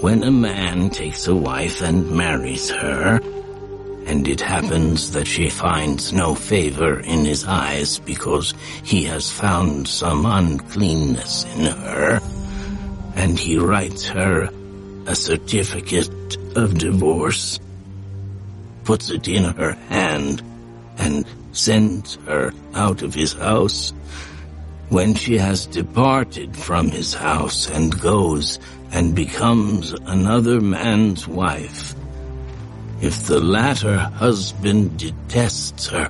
when a man takes a wife and marries her, and it happens that she finds no favor in his eyes because he has found some uncleanness in her, and he writes her a certificate of divorce, puts it in her hand, and sends her out of his house, when she has departed from his house and goes and becomes another man's wife, if the latter husband detests her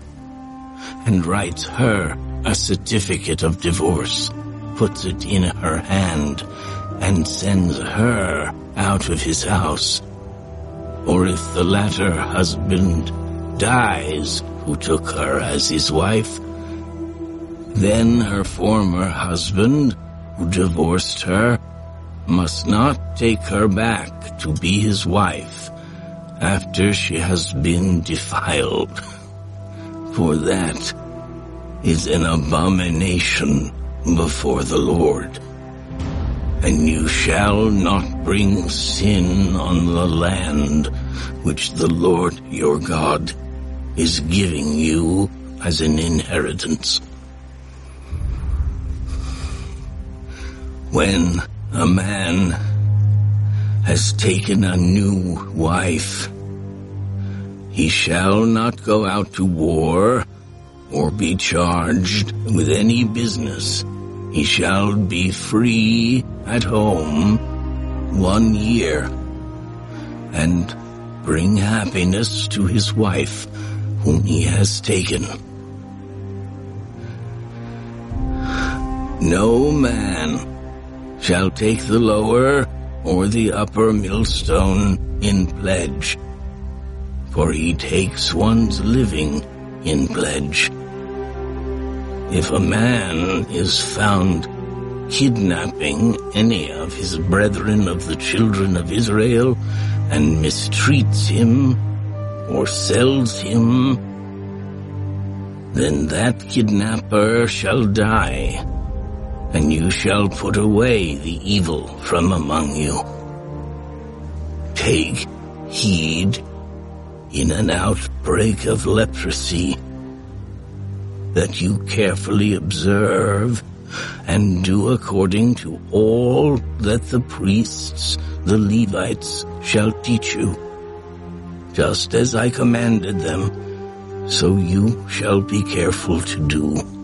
and writes her a certificate of divorce, puts it in her hand, and sends her out of his house, or if the latter husband dies who took her as his wife, then her former husband, who divorced her, must not take her back to be his wife after she has been defiled. For that is an abomination before the Lord. And you shall not bring sin on the land which the Lord your God is giving you as an inheritance. When a man has taken a new wife. He shall not go out to war or be charged with any business. He shall be free at home one year and bring happiness to his wife whom he has taken. No man shall take the lower or the upper millstone in pledge, for he takes one's living in pledge. If a man is found kidnapping any of his brethren of the children of Israel and mistreats him or sells him, then that kidnapper shall die and you shall put away the evil from among you. Take heed in an outbreak of leprosy that you carefully observe and do according to all that the priests, the Levites, shall teach you. Just as I commanded them, so you shall be careful to do.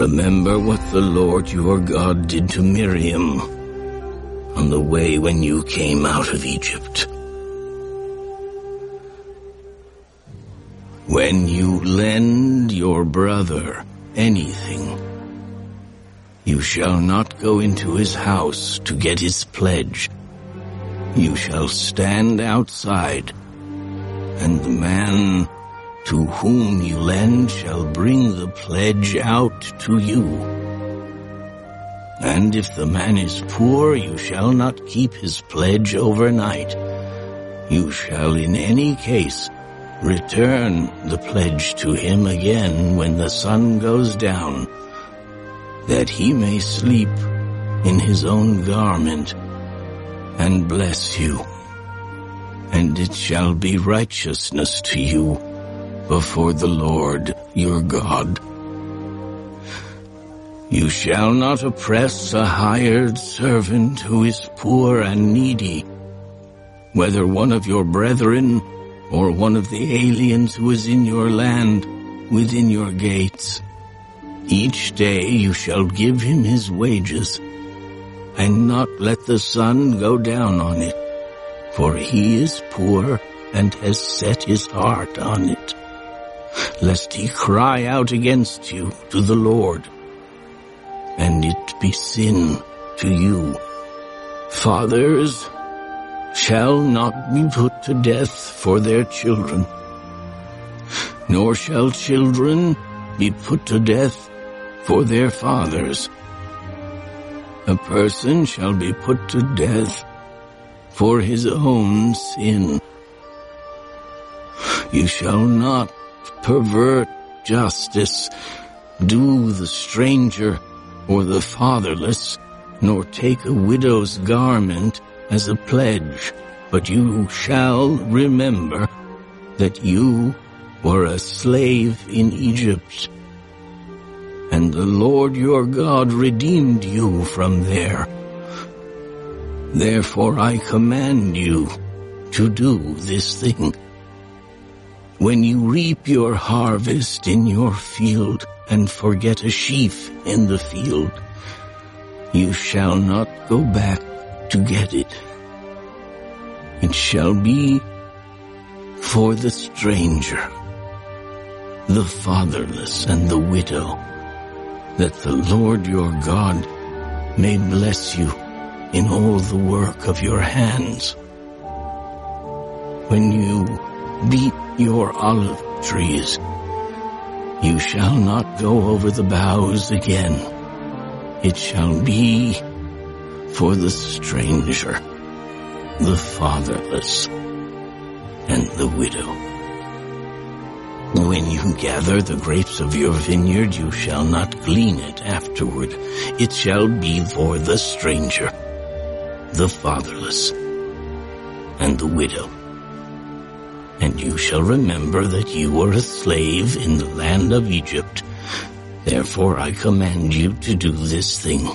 Remember what the Lord your God did to Miriam on the way when you came out of Egypt. When you lend your brother anything, you shall not go into his house to get his pledge. You shall stand outside, and the man to whom you lend shall bring the pledge out to you. And if the man is poor, you shall not keep his pledge overnight. You shall in any case return the pledge to him again when the sun goes down, that he may sleep in his own garment and bless you. And it shall be righteousness to you before the Lord your God. You shall not oppress a hired servant who is poor and needy, whether one of your brethren or one of the aliens who is in your land within your gates. Each day you shall give him his wages, and not let the sun go down on it, for he is poor and has set his heart on it lest he cry out against you to the Lord, and it be sin to you. Fathers shall not be put to death for their children, nor shall children be put to death for their fathers. A person shall be put to death for his own sin. You shall not pervert justice, due the stranger or the fatherless, nor take a widow's garment as a pledge, but you shall remember that you were a slave in Egypt, and the Lord your God redeemed you from there. Therefore I command you to do this thing. When you reap your harvest in your field and forget a sheaf in the field, you shall not go back to get it. It shall be for the stranger, the fatherless and the widow, that the Lord your God may bless you in all the work of your hands. When you beat your olive trees, you shall not go over the boughs again. It shall be for the stranger, the fatherless, and the widow. When you gather the grapes of your vineyard, you shall not glean it afterward. It shall be for the stranger, the fatherless, and the widow. And you shall remember that you were a slave in the land of Egypt. Therefore I command you to do this thing.